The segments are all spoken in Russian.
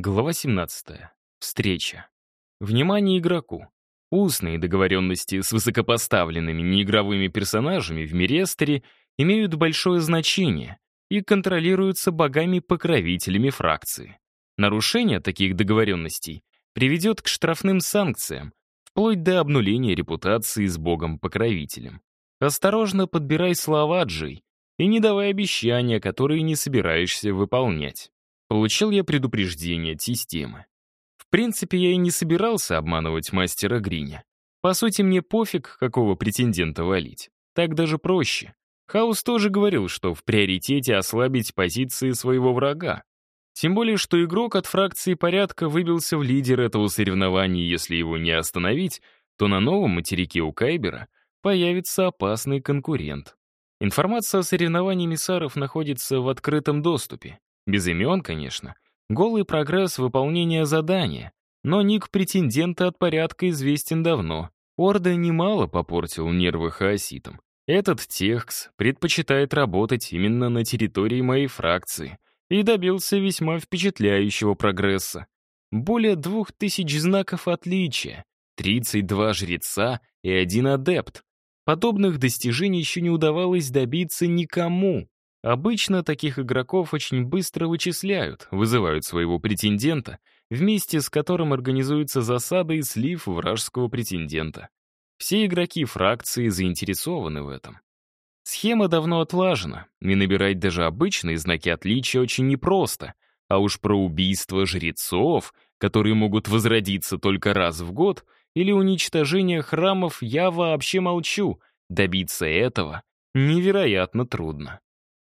Глава 17. Встреча. Внимание игроку. Устные договоренности с высокопоставленными неигровыми персонажами в Мирестере имеют большое значение и контролируются богами-покровителями фракции. Нарушение таких договоренностей приведет к штрафным санкциям, вплоть до обнуления репутации с богом-покровителем. Осторожно подбирай слова, Джей, и не давай обещания, которые не собираешься выполнять. Получил я предупреждение от системы. В принципе, я и не собирался обманывать мастера Гриня. По сути, мне пофиг, какого претендента валить. Так даже проще. Хаус тоже говорил, что в приоритете ослабить позиции своего врага. Тем более, что игрок от фракции порядка выбился в лидер этого соревнования, если его не остановить, то на новом материке у Кайбера появится опасный конкурент. Информация о соревновании миссаров находится в открытом доступе. Без имен, конечно. Голый прогресс выполнения задания. Но ник претендента от порядка известен давно. Орда немало попортил нервы хаоситам. Этот Техкс предпочитает работать именно на территории моей фракции и добился весьма впечатляющего прогресса. Более двух тысяч знаков отличия, 32 жреца и один адепт. Подобных достижений еще не удавалось добиться никому. Обычно таких игроков очень быстро вычисляют, вызывают своего претендента, вместе с которым организуется засада и слив вражеского претендента. Все игроки фракции заинтересованы в этом. Схема давно отлажена, и набирать даже обычные знаки отличия очень непросто, а уж про убийство жрецов, которые могут возродиться только раз в год, или уничтожение храмов я вообще молчу, добиться этого невероятно трудно.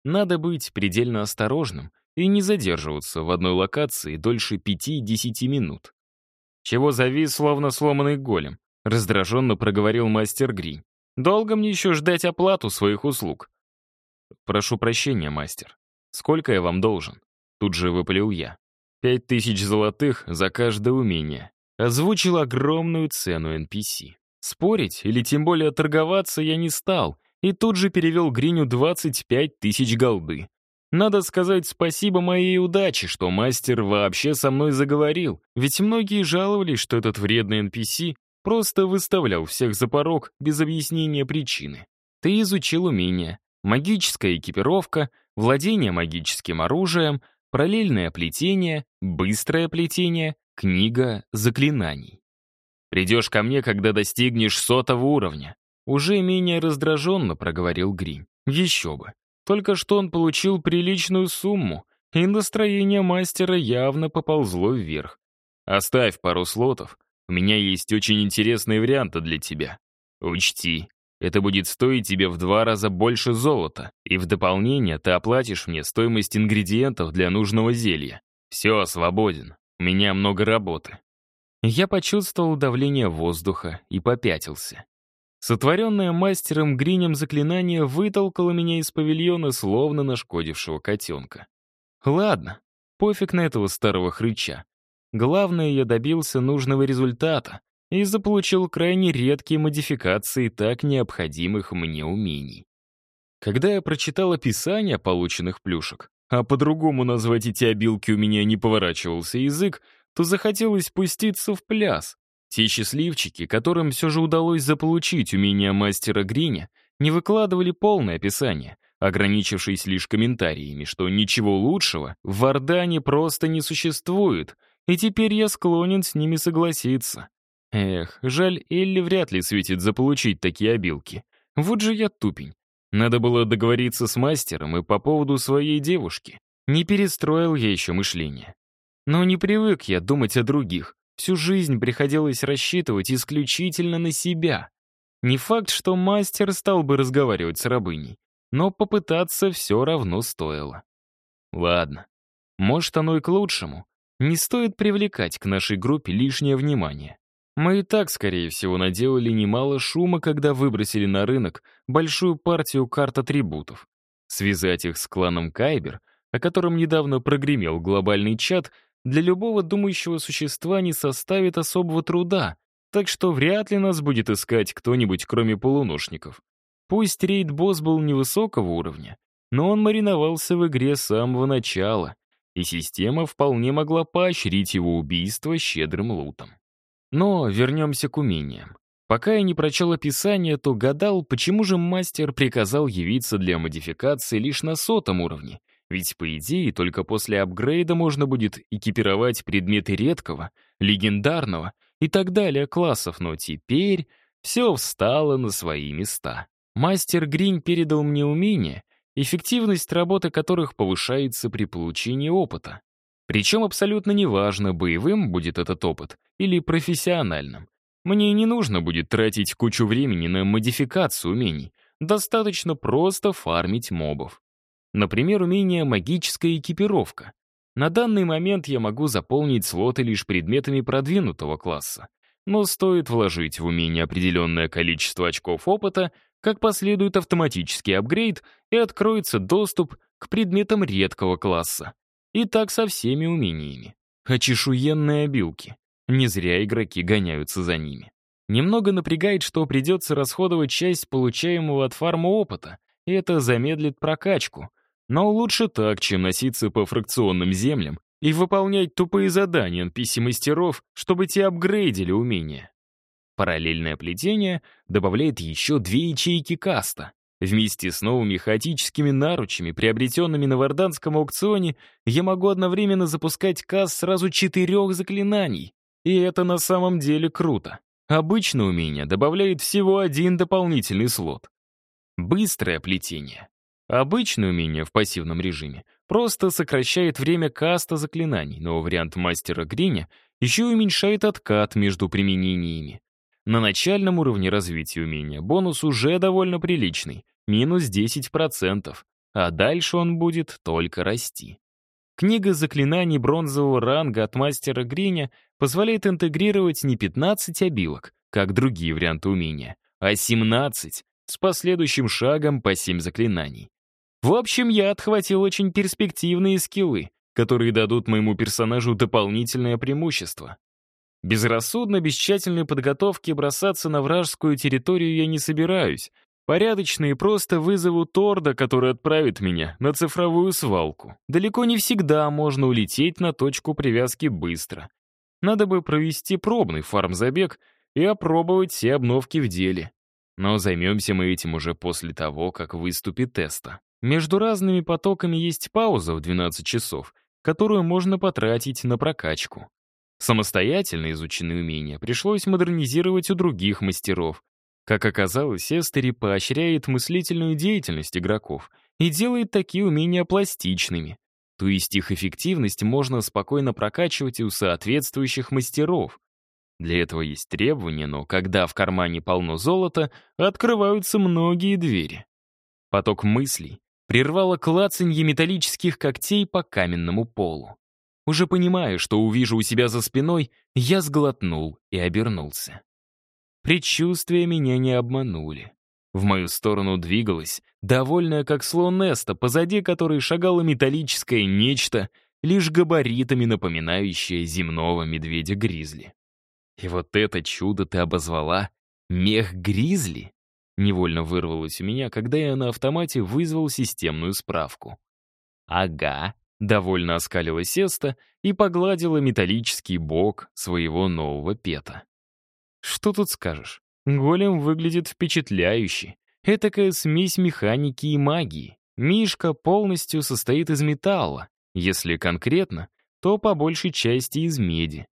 Надо быть предельно осторожным и не задерживаться в одной локации дольше 5-10 минут. «Чего завис, словно сломанный голем?» — раздраженно проговорил мастер Гринь. «Долго мне еще ждать оплату своих услуг?» «Прошу прощения, мастер. Сколько я вам должен?» Тут же выпалил я. «Пять тысяч золотых за каждое умение». Озвучил огромную цену NPC. Спорить или тем более торговаться я не стал — и тут же перевел Гриню 25 тысяч голды. Надо сказать спасибо моей удаче, что мастер вообще со мной заговорил, ведь многие жаловались, что этот вредный NPC просто выставлял всех за порог без объяснения причины. Ты изучил умения, магическая экипировка, владение магическим оружием, параллельное плетение, быстрое плетение, книга заклинаний. Придешь ко мне, когда достигнешь сотого уровня. Уже менее раздраженно проговорил Грин. Еще бы. Только что он получил приличную сумму, и настроение мастера явно поползло вверх. «Оставь пару слотов. У меня есть очень интересные варианты для тебя. Учти, это будет стоить тебе в два раза больше золота, и в дополнение ты оплатишь мне стоимость ингредиентов для нужного зелья. Все, свободен. У меня много работы». Я почувствовал давление воздуха и попятился. Сотворенное мастером Гринем заклинание вытолкало меня из павильона, словно нашкодившего котенка. Ладно, пофиг на этого старого хрыча. Главное, я добился нужного результата и заполучил крайне редкие модификации так необходимых мне умений. Когда я прочитал описание полученных плюшек, а по-другому назвать эти обилки у меня не поворачивался язык, то захотелось пуститься в пляс. Те счастливчики, которым все же удалось заполучить умение мастера Гриня, не выкладывали полное описание, ограничившись лишь комментариями, что ничего лучшего в Вардане просто не существует, и теперь я склонен с ними согласиться. Эх, жаль, Элли вряд ли светит заполучить такие обилки. Вот же я тупень. Надо было договориться с мастером и по поводу своей девушки. Не перестроил я еще мышление. Но не привык я думать о других, Всю жизнь приходилось рассчитывать исключительно на себя. Не факт, что мастер стал бы разговаривать с рабыней, но попытаться все равно стоило. Ладно, может, оно и к лучшему. Не стоит привлекать к нашей группе лишнее внимание. Мы и так, скорее всего, наделали немало шума, когда выбросили на рынок большую партию карт атрибутов. Связать их с кланом Кайбер, о котором недавно прогремел глобальный чат, для любого думающего существа не составит особого труда, так что вряд ли нас будет искать кто-нибудь, кроме полуношников. Пусть рейд-босс был невысокого уровня, но он мариновался в игре с самого начала, и система вполне могла поощрить его убийство щедрым лутом. Но вернемся к умениям. Пока я не прочел описание, то гадал, почему же мастер приказал явиться для модификации лишь на сотом уровне, ведь, по идее, только после апгрейда можно будет экипировать предметы редкого, легендарного и так далее классов, но теперь все встало на свои места. Мастер Гринь передал мне умения, эффективность работы которых повышается при получении опыта. Причем абсолютно неважно, боевым будет этот опыт или профессиональным. Мне не нужно будет тратить кучу времени на модификацию умений, достаточно просто фармить мобов. Например, умение «Магическая экипировка». На данный момент я могу заполнить слоты лишь предметами продвинутого класса. Но стоит вложить в умение определенное количество очков опыта, как последует автоматический апгрейд и откроется доступ к предметам редкого класса. И так со всеми умениями. Очешуенные обилки. Не зря игроки гоняются за ними. Немного напрягает, что придется расходовать часть получаемого от фарма опыта, и это замедлит прокачку. Но лучше так, чем носиться по фракционным землям и выполнять тупые задания NPC-мастеров, чтобы те апгрейдили умения. Параллельное плетение добавляет еще две ячейки каста. Вместе с новыми хаотическими наручами, приобретенными на варданском аукционе, я могу одновременно запускать каст сразу четырех заклинаний. И это на самом деле круто. Обычно умение добавляет всего один дополнительный слот. Быстрое плетение. Обычное умение в пассивном режиме просто сокращает время каста заклинаний, но вариант мастера Гриня еще уменьшает откат между применениями. На начальном уровне развития умения бонус уже довольно приличный, минус 10%, а дальше он будет только расти. Книга заклинаний бронзового ранга от мастера Гриня позволяет интегрировать не 15 обилок, как другие варианты умения, а 17 с последующим шагом по 7 заклинаний. В общем, я отхватил очень перспективные скиллы, которые дадут моему персонажу дополнительное преимущество. Безрассудно, без тщательной подготовки бросаться на вражескую территорию я не собираюсь, Порядочные просто вызову Торда, который отправит меня на цифровую свалку. Далеко не всегда можно улететь на точку привязки быстро. Надо бы провести пробный фарм-забег и опробовать все обновки в деле. Но займемся мы этим уже после того, как выступит теста. Между разными потоками есть пауза в 12 часов, которую можно потратить на прокачку. Самостоятельно изученные умения пришлось модернизировать у других мастеров, как оказалось, Эстери поощряет мыслительную деятельность игроков и делает такие умения пластичными. То есть их эффективность можно спокойно прокачивать и у соответствующих мастеров. Для этого есть требования, но когда в кармане полно золота, открываются многие двери. Поток мыслей прервало клацанье металлических когтей по каменному полу. Уже понимая, что увижу у себя за спиной, я сглотнул и обернулся. Предчувствия меня не обманули. В мою сторону двигалась, довольная как слон Неста, позади которой шагало металлическое нечто, лишь габаритами напоминающее земного медведя-гризли. И вот это чудо ты обозвала мех-гризли? Невольно вырвалось у меня, когда я на автомате вызвал системную справку. «Ага», — довольно оскалила Сеста и погладила металлический бок своего нового пета. Что тут скажешь? Голем выглядит впечатляюще. Этакая смесь механики и магии. Мишка полностью состоит из металла. Если конкретно, то по большей части из меди.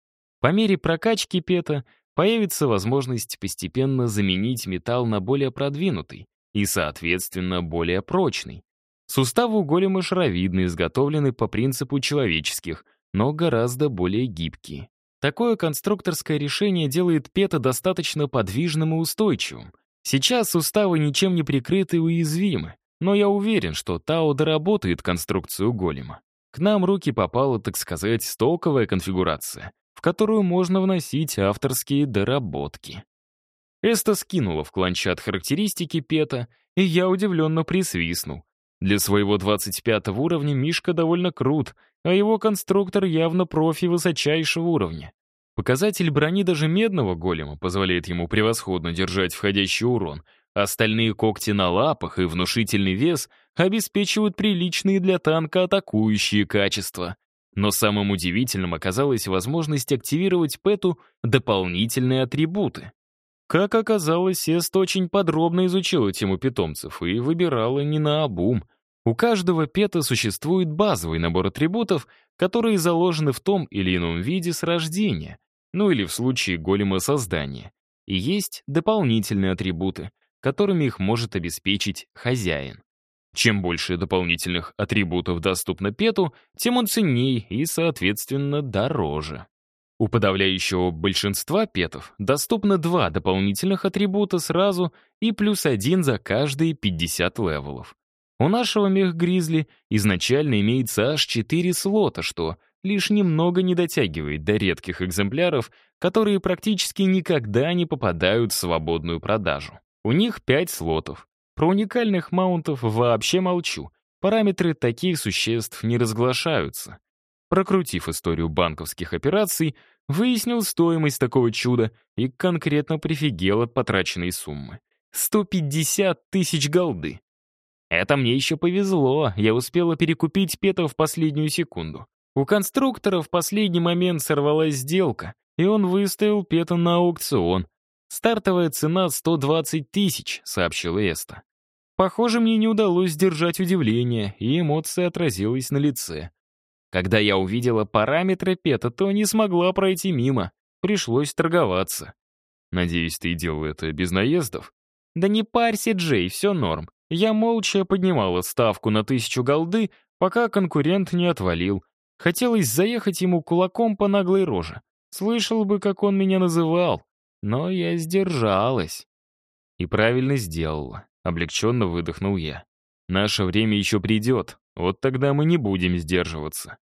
По мере прокачки пета появится возможность постепенно заменить металл на более продвинутый и, соответственно, более прочный. Суставы у голема шаровидные, изготовлены по принципу человеческих, но гораздо более гибкие. Такое конструкторское решение делает Пета достаточно подвижным и устойчивым. Сейчас суставы ничем не прикрыты и уязвимы, но я уверен, что Тао доработает конструкцию голема. К нам руки попала, так сказать, стоковая конфигурация, которую можно вносить авторские доработки. Эста скинула в кланчат характеристики Пета, и я удивленно присвистнул. Для своего 25 уровня Мишка довольно крут, а его конструктор явно профи высочайшего уровня. Показатель брони даже медного голема позволяет ему превосходно держать входящий урон, остальные когти на лапах и внушительный вес обеспечивают приличные для танка атакующие качества. Но самым удивительным оказалась возможность активировать Пэту дополнительные атрибуты. Как оказалось, Эст очень подробно изучила тему питомцев и выбирала не на обум. У каждого пета существует базовый набор атрибутов, которые заложены в том или ином виде с рождения, ну или в случае голема создания. И есть дополнительные атрибуты, которыми их может обеспечить хозяин. Чем больше дополнительных атрибутов доступно пету, тем он ценней и, соответственно, дороже. У подавляющего большинства петов доступно два дополнительных атрибута сразу и плюс один за каждые 50 левелов. У нашего мех-гризли изначально имеется аж 4 слота, что лишь немного не дотягивает до редких экземпляров, которые практически никогда не попадают в свободную продажу. У них 5 слотов. Про уникальных маунтов вообще молчу. Параметры таких существ не разглашаются. Прокрутив историю банковских операций, выяснил стоимость такого чуда и конкретно прифигел от потраченной суммы. 150 тысяч голды. Это мне еще повезло, я успела перекупить Пета в последнюю секунду. У конструктора в последний момент сорвалась сделка, и он выставил Пета на аукцион. Стартовая цена 120 тысяч, сообщила Эста. Похоже, мне не удалось сдержать удивление, и эмоция отразилась на лице. Когда я увидела параметры Пета, то не смогла пройти мимо. Пришлось торговаться. Надеюсь, ты делал это без наездов? Да не парься, Джей, все норм. Я молча поднимала ставку на тысячу голды, пока конкурент не отвалил. Хотелось заехать ему кулаком по наглой роже. Слышал бы, как он меня называл. Но я сдержалась. И правильно сделала. Облегченно выдохнул я. Наше время еще придет. Вот тогда мы не будем сдерживаться.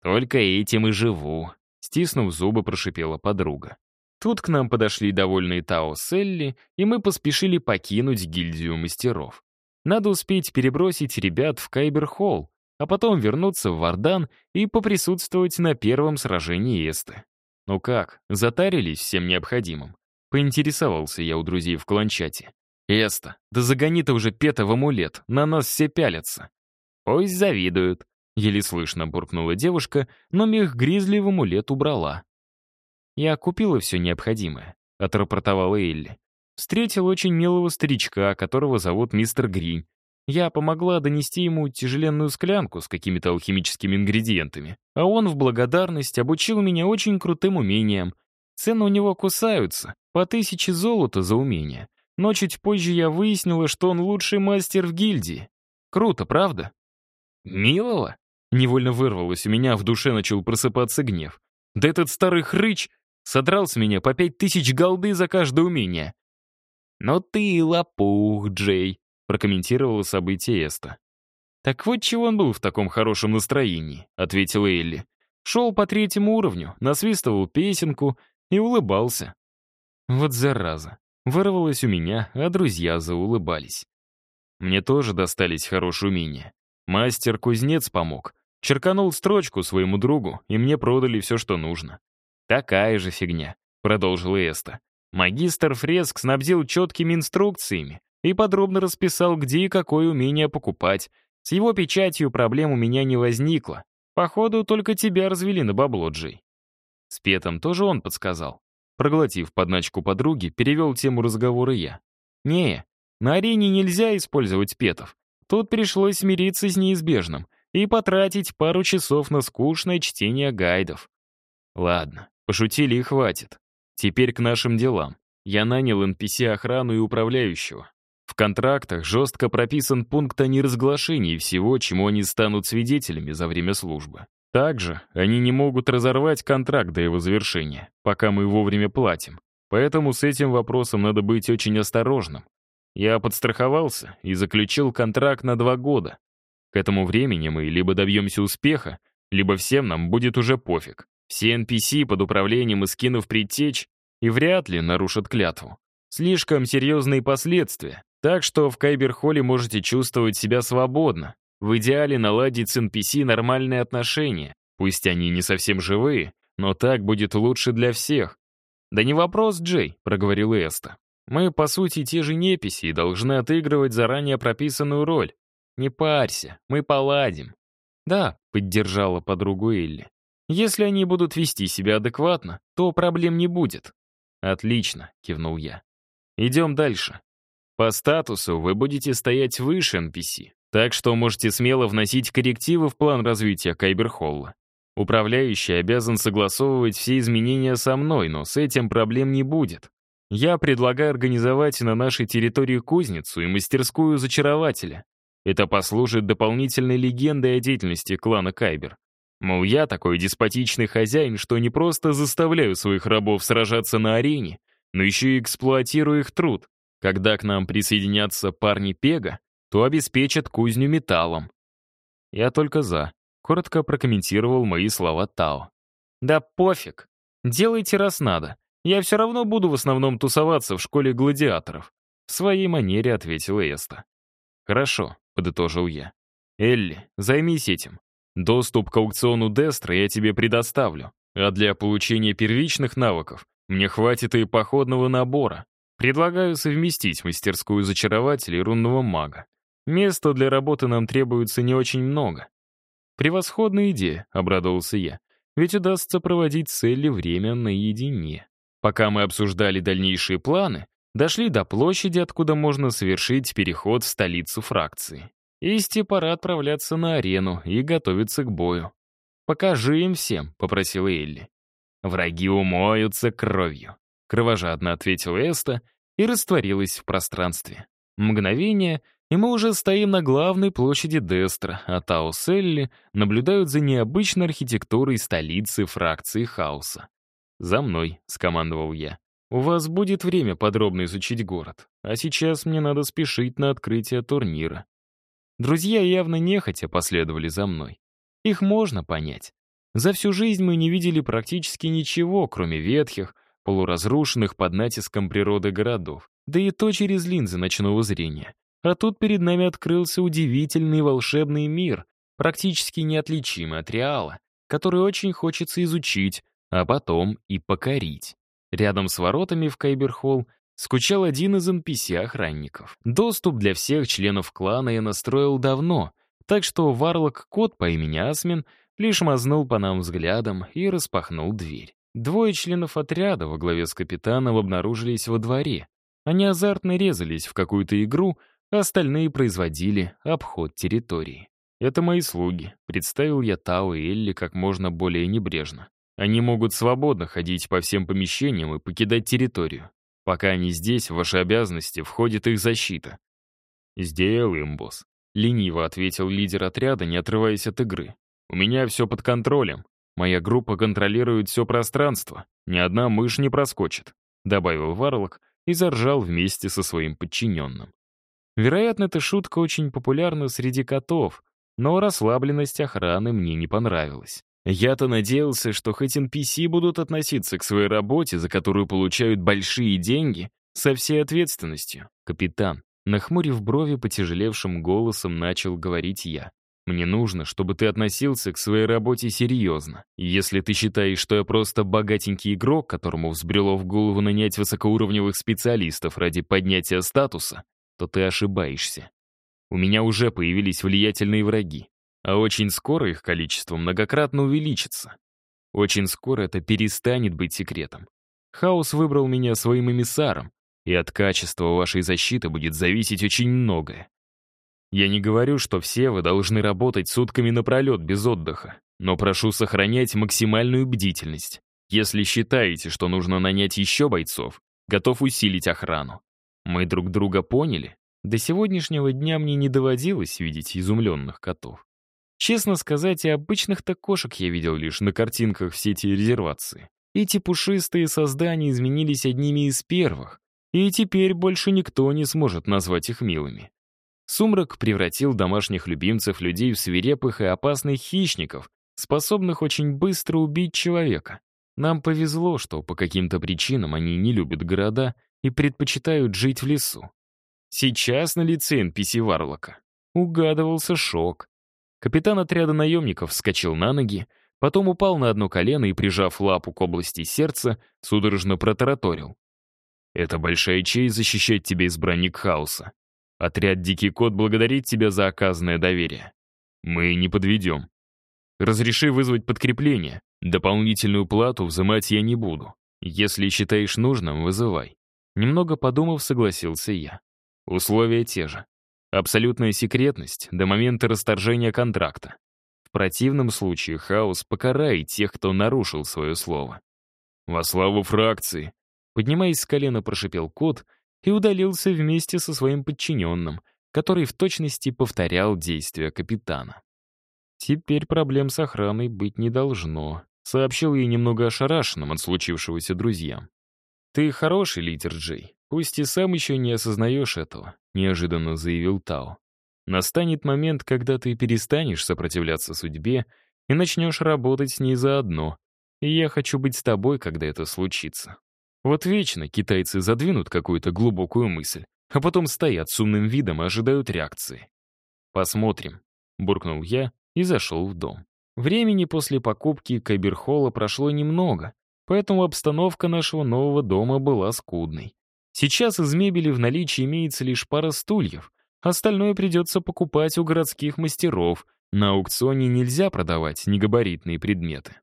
Только этим и живу. Стиснув зубы, прошипела подруга. Тут к нам подошли довольные Тао с Элли, и мы поспешили покинуть гильдию мастеров. Надо успеть перебросить ребят в Кайбер-Холл, а потом вернуться в Вардан и поприсутствовать на первом сражении Эсты. Ну как, затарились всем необходимым? Поинтересовался я у друзей в кланчате. «Эста, да загони ты уже Пета в амулет, на нас все пялятся». «Пусть завидуют», — еле слышно буркнула девушка, но мех Гризли в амулет убрала. «Я купила все необходимое», — отрапортовала Элли. Встретил очень милого старичка, которого зовут мистер Грин. Я помогла донести ему тяжеленную склянку с какими-то алхимическими ингредиентами, а он в благодарность обучил меня очень крутым умениям. Цены у него кусаются, по тысяче золота за умение. Но чуть позже я выяснила, что он лучший мастер в гильдии. Круто, правда? «Милого?» Невольно вырвалось, у меня в душе начал просыпаться гнев. Да этот старый хрыч Содрал с меня по пять тысяч голды за каждое умение. «Но ты лопух, Джей», — прокомментировала событие Эста. «Так вот чего он был в таком хорошем настроении», — ответила Элли. Шел по третьему уровню, насвистывал песенку и улыбался. Вот зараза. Вырвалось у меня, а друзья заулыбались. Мне тоже достались хорошие умения. Мастер-кузнец помог. Черканул строчку своему другу, и мне продали все, что нужно. «Такая же фигня», — продолжила Эста. Магистр фреск снабдил четкими инструкциями и подробно расписал, где и какое умение покупать. С его печатью проблем у меня не возникло. Походу, только тебя развели на бабло, Джей. С Петом тоже он подсказал. Проглотив подначку подруги, перевел тему разговора я. «Не, на арене нельзя использовать петов. Тут пришлось смириться с неизбежным и потратить пару часов на скучное чтение гайдов. Ладно, Пошутили и хватит. Теперь к нашим делам. Я нанял NPC-охрану и управляющего. Контрактах жестко прописан пункт о неразглашении всего, чему они станут свидетелями за время службы. Также они не могут разорвать контракт до его завершения, пока мы вовремя платим. Поэтому с этим вопросом надо быть очень осторожным. Я подстраховался и заключил контракт на два года. К этому времени мы либо добьемся успеха, либо всем нам будет уже пофиг. Все NPC под управлением Искинов предтеч и вряд ли нарушат клятву. Слишком серьезные последствия, так что в Кайберхолле можете чувствовать себя свободно. В идеале наладить с NPC нормальные отношения. Пусть они не совсем живые, но так будет лучше для всех. «Да не вопрос, Джей», — проговорил Эста. «Мы, по сути, те же неписи и должны отыгрывать заранее прописанную роль. Не парься, мы поладим. «Да», — поддержала подругу Элли. «Если они будут вести себя адекватно, то проблем не будет». «Отлично», — кивнул я. «Идем дальше. По статусу вы будете стоять выше NPC, так что можете смело вносить коррективы в план развития Кайберхолла. Управляющий обязан согласовывать все изменения со мной, но с этим проблем не будет. Я предлагаю организовать на нашей территории кузницу и мастерскую зачарователя. Это послужит дополнительной легендой о деятельности клана Кайбер. Мол, я такой деспотичный хозяин, что не просто заставляю своих рабов сражаться на арене, но еще и эксплуатирую их труд. Когда к нам присоединятся парни Пега, то обеспечат кузню металлом. Я только за. Коротко прокомментировал мои слова Тао. «Да пофиг. Делайте раз надо. Я все равно буду в основном тусоваться в школе гладиаторов», в своей манере ответила Эста. «Хорошо», — подытожил я. «Элли, займись этим. Доступ к аукциону Дестра я тебе предоставлю, а для получения первичных навыков мне хватит и походного набора. Предлагаю совместить мастерскую зачарователя и рунного мага. Места для работы нам требуется не очень много. «Превосходная идея», — обрадовался я. «Ведь удастся проводить с время наедине». Пока мы обсуждали дальнейшие планы, дошли до площади, откуда можно совершить переход в столицу фракции. Исти пора отправляться на арену и готовиться к бою. «Покажи им всем», — попросила Элли. «Враги умоются кровью», — кровожадно ответила Эста и растворилась в пространстве. Мгновение, и мы уже стоим на главной площади Дестра, а Тао с Элли наблюдают за необычной архитектурой столицы фракции хаоса. «За мной», — скомандовал я. «У вас будет время подробно изучить город, а сейчас мне надо спешить на открытие турнира». Друзья явно нехотя последовали за мной. Их можно понять. За всю жизнь мы не видели практически ничего, кроме ветхих, полуразрушенных под натиском природы городов, да и то через линзы ночного зрения. А тут перед нами открылся удивительный волшебный мир, практически неотличимый от реала, который очень хочется изучить, а потом и покорить. Рядом с воротами в Кайберхолл скучал один из NPC-охранников. Доступ для всех членов клана я настроил давно, так что варлок-кот по имени Асмин лишь мазнул по нам взглядом и распахнул дверь. Двое членов отряда во главе с капитаном обнаружились во дворе. Они азартно резались в какую-то игру, остальные производили обход территории. «Это мои слуги», — представил я Тао и Элли как можно более небрежно. «Они могут свободно ходить по всем помещениям и покидать территорию. Пока они здесь, в ваши обязанности входит их защита». «Сделаем, босс», — лениво ответил лидер отряда, не отрываясь от игры. «У меня все под контролем. Моя группа контролирует все пространство. Ни одна мышь не проскочит», — добавил Варлок и заржал вместе со своим подчиненным. Вероятно, эта шутка очень популярна среди котов, но расслабленность охраны мне не понравилась. Я-то надеялся, что хоть NPC будут относиться к своей работе, за которую получают большие деньги, со всей ответственностью. Капитан, нахмурив брови потяжелевшим голосом, начал говорить я. Мне нужно, чтобы ты относился к своей работе серьезно. Если ты считаешь, что я просто богатенький игрок, которому взбрело в голову нанять высокоуровневых специалистов ради поднятия статуса, то ты ошибаешься. У меня уже появились влиятельные враги, а очень скоро их количество многократно увеличится. Очень скоро это перестанет быть секретом. Хаос выбрал меня своим эмиссаром, и от качества вашей защиты будет зависеть очень многое. Я не говорю, что все вы должны работать сутками напролет без отдыха, но прошу сохранять максимальную бдительность. Если считаете, что нужно нанять еще бойцов, готов усилить охрану. Мы друг друга поняли. До сегодняшнего дня мне не доводилось видеть изумленных котов. Честно сказать, и обычных-то кошек я видел лишь на картинках в сети резервации. Эти пушистые создания изменились одними из первых, и теперь больше никто не сможет назвать их милыми. Сумрак превратил домашних любимцев людей в свирепых и опасных хищников, способных очень быстро убить человека. Нам повезло, что по каким-то причинам они не любят города и предпочитают жить в лесу. Сейчас на лице NPC Варлока угадывался шок. Капитан отряда наемников вскочил на ноги, потом упал на одно колено и, прижав лапу к области сердца, судорожно протараторил. «Это большая честь защищать тебя, избранник хаоса. Отряд «Дикий кот» благодарит тебя за оказанное доверие. Мы не подведем. Разреши вызвать подкрепление. Дополнительную плату взимать я не буду. Если считаешь нужным, вызывай. Немного подумав, согласился я. Условия те же. Абсолютная секретность до момента расторжения контракта. В противном случае хаос покарает тех, кто нарушил свое слово. «Во славу фракции!» Поднимаясь с колена, прошипел кот и удалился вместе со своим подчиненным, который в точности повторял действия капитана. «Теперь проблем с охраной быть не должно», — сообщил ей немного ошарашенным от случившегося друзьям. «Ты хороший лидер, Джей, пусть и сам еще не осознаешь этого», — неожиданно заявил Тао. «Настанет момент, когда ты перестанешь сопротивляться судьбе и начнешь работать с ней заодно, и я хочу быть с тобой, когда это случится». Вот вечно китайцы задвинут какую-то глубокую мысль, а потом стоят с умным видом и ожидают реакции. «Посмотрим», — буркнул я и зашел в дом. Времени после покупки Кайберхола прошло немного, поэтому обстановка нашего нового дома была скудной. Сейчас из мебели в наличии имеется лишь пара стульев, остальное придется покупать у городских мастеров, на аукционе нельзя продавать негабаритные предметы.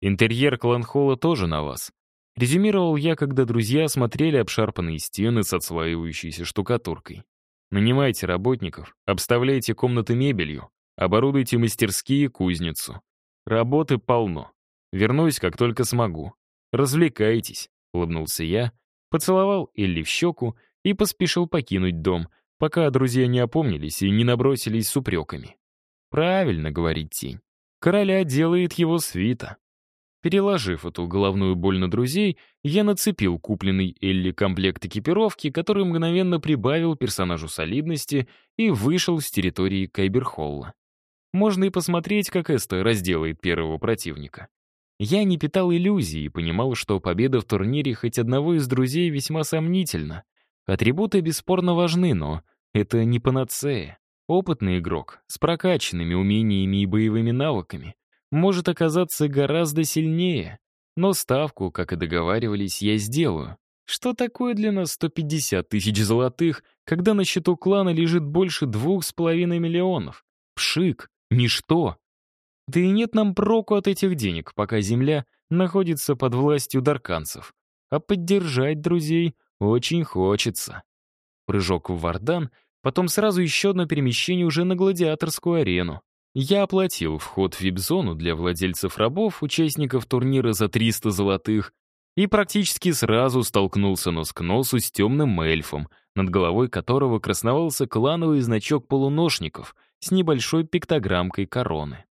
Интерьер кланхола тоже на вас. Резюмировал я, когда друзья смотрели обшарпанные стены с отслаивающейся штукатуркой. Нанимайте работников, обставляйте комнаты мебелью, оборудуйте мастерские и кузницу. Работы полно. Вернусь, как только смогу. Развлекайтесь, улыбнулся я, поцеловал Элли в щеку и поспешил покинуть дом, пока друзья не опомнились и не набросились с упреками. Правильно, говорит тень. Короля делает его свита. Переложив эту головную боль на друзей, я нацепил купленный Элли комплект экипировки, который мгновенно прибавил персонажу солидности и вышел с территории Кайберхолла. Можно и посмотреть, как Эста разделает первого противника. Я не питал иллюзий и понимал, что победа в турнире хоть одного из друзей весьма сомнительна. Атрибуты бесспорно важны, но это не панацея. Опытный игрок с прокачанными умениями и боевыми навыками может оказаться гораздо сильнее. Но ставку, как и договаривались, я сделаю. Что такое для нас 150 тысяч золотых, когда на счету клана лежит больше двух с половиной миллионов? Пшик, ничто. Да и нет нам проку от этих денег, пока земля находится под властью дарканцев. А поддержать друзей очень хочется. Прыжок в Вардан, потом сразу еще одно перемещение уже на гладиаторскую арену. Я оплатил вход в вип-зону для владельцев рабов, участников турнира за 300 золотых, и практически сразу столкнулся нос к носу с темным эльфом, над головой которого красновался клановый значок полуношников с небольшой пиктограммкой короны.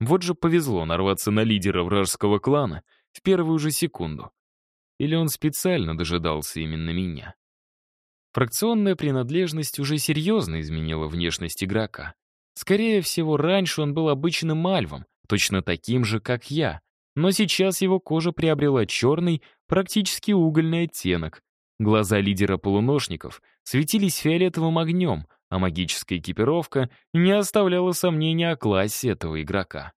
Вот же повезло нарваться на лидера вражеского клана в первую же секунду. Или он специально дожидался именно меня. Фракционная принадлежность уже серьезно изменила внешность игрока. Скорее всего, раньше он был обычным альвом, точно таким же, как я. Но сейчас его кожа приобрела черный, практически угольный оттенок. Глаза лидера полуношников светились фиолетовым огнем, а магическая экипировка не оставляла сомнения о классе этого игрока.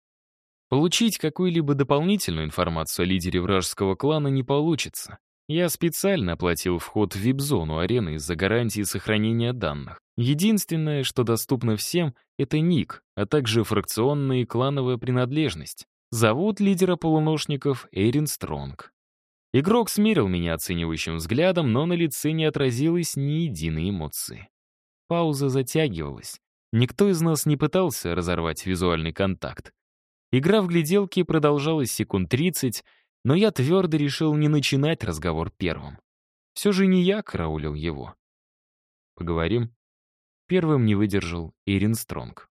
Получить какую-либо дополнительную информацию о лидере вражеского клана не получится. Я специально оплатил вход в вип-зону арены из-за гарантии сохранения данных. Единственное, что доступно всем, это ник, а также фракционная и клановая принадлежность. Зовут лидера полуношников Эйрин Стронг. Игрок смирил меня оценивающим взглядом, но на лице не отразилось ни единой эмоции. Пауза затягивалась. Никто из нас не пытался разорвать визуальный контакт. Игра в гляделки продолжалась секунд 30, но я твердо решил не начинать разговор первым. Все же не я караулил его. «Поговорим?» Первым не выдержал Ирин Стронг.